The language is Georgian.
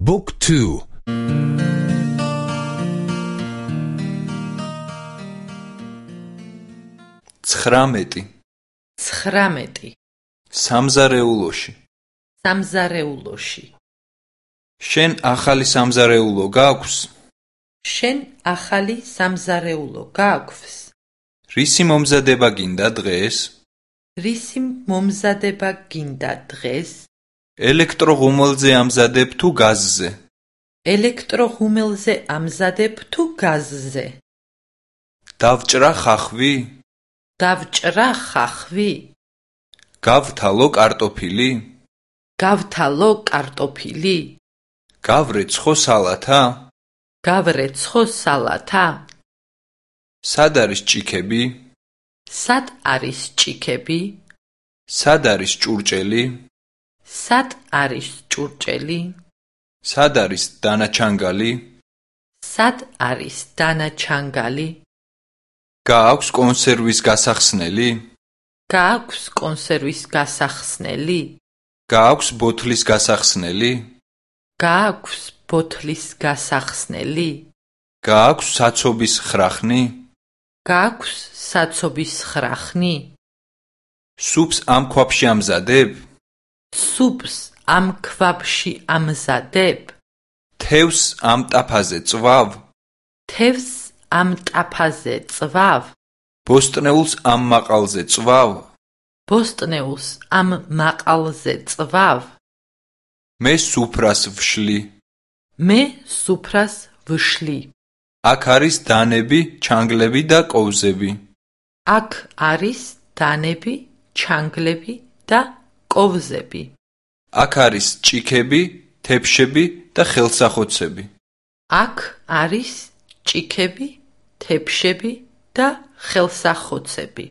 Book 2 19 19 სამზარეულოში. სამზარეულოში. შენ ახალი სამზარეულო გაქვს შენ ახალი სამზარეულო გაქვს რისი მომზადება გინდა დღეს? რისი მომზადება გინდა დღეს ელექტროღუმელზე ამზადებ თუ გაზზე? ელექტროღუმელზე ამზადებ თუ გაზზე? დავჭრა ხახვი. დავჭრა ხახვი. გავთალო კარტოფილი. გავთალო კარტოფილი. გავრეცხო სალათა. გავრეცხო სალათა. სად არის ჭიქები? სად არის ჭიქები? სად არის ჭურჭელი სად არის ჭურჭელი? სად არის დანაჩანგალი? სად არის დანაჩანგალი? გააქვს კონსერვის გასახსნელი? გააქვს კონსერვის გასახსნელი? გააქვს ბოთლის გასახსნელი? გააქვს ბოთლის გასახსნელი? გააქვს საცობის ხრახნი? გააქვს საცობის ხრახნი? სუპს ამ ქვაფში ამზადებ სუპს ამ ქვაბში ამზადებ. თევს ამ ტაფაზე წვავ. თევს ამ ტაფაზე წვავ. ბოსტნეულს ამ მაყალზე წვავ. ბოსტნეულს ამ მაყალზე წვავ. მე სუფრას ვშლი. მე სუფრას ვშლი. აქ არის დანები ჩანგლები და კოვზები აქ არის დანები ჩანგლები და კოვზები აქ არის ჭიქები თეფშები და ხელსახოცები აქ არის ჭიქები თეფშები და ხელსახოცები